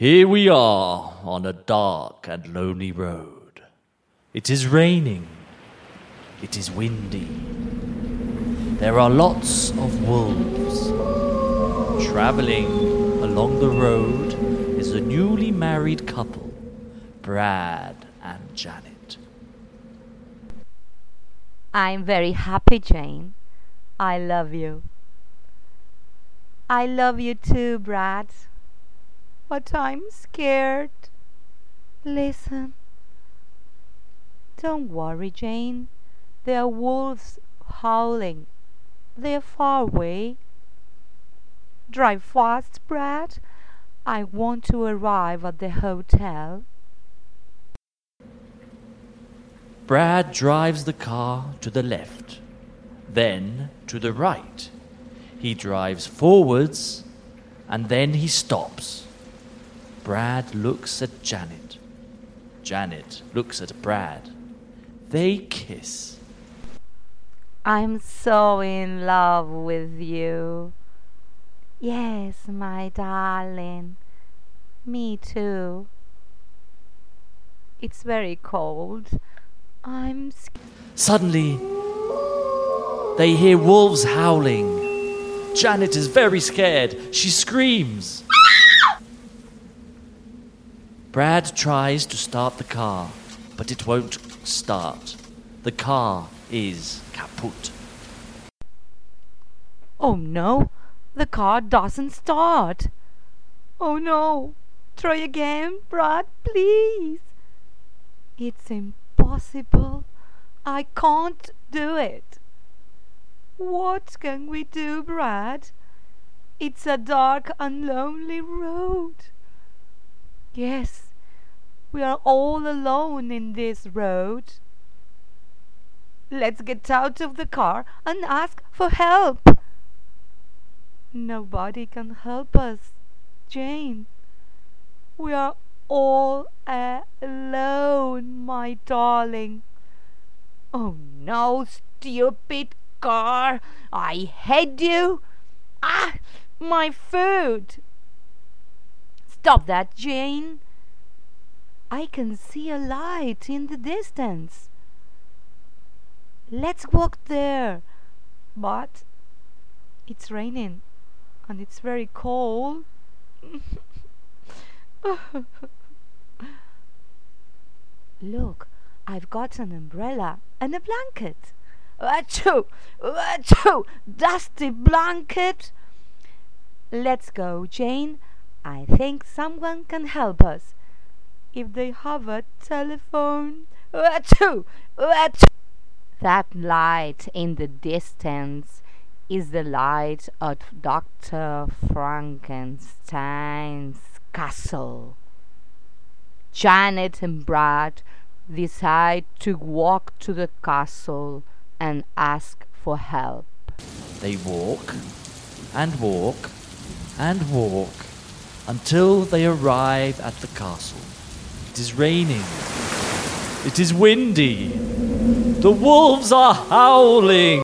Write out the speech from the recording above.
Here we are on a dark and lonely road. It is raining. It is windy. There are lots of wolves. Traveling along the road is a newly married couple, Brad and Janet. I'm very happy, Jane. I love you. I love you too, Brad. But I'm scared. Listen. Don't worry, Jane. There are wolves howling. They're far away. Drive fast, Brad. I want to arrive at the hotel. Brad drives the car to the left, then to the right. He drives forwards and then he stops. Brad looks at Janet. Janet looks at Brad. They kiss. I'm so in love with you. Yes, my darling. Me too. It's very cold. I'm scared. Suddenly, they hear wolves howling. Janet is very scared. She screams. Brad tries to start the car, but it won't start. The car is kaput. Oh no, the car doesn't start. Oh no, try again, Brad, please. It's impossible. I can't do it. What can we do, Brad? It's a dark and lonely road. Yes, we are all alone in this road. Let's get out of the car and ask for help. Nobody can help us, Jane. We are all alone, my darling. Oh no, stupid car! I hate you! Ah, my food! Stop that, Jane! I can see a light in the distance. Let's walk there. But it's raining and it's very cold. Look, I've got an umbrella and a blanket. Achoo! Achoo! Dusty blanket! Let's go, Jane. I think someone can help us. If they have a telephone. Achoo! Achoo! That light in the distance is the light of Dr. Frankenstein's castle. Janet and Brad decide to walk to the castle and ask for help. They walk and walk and walk until they arrive at the castle. It is raining. It is windy. The wolves are howling.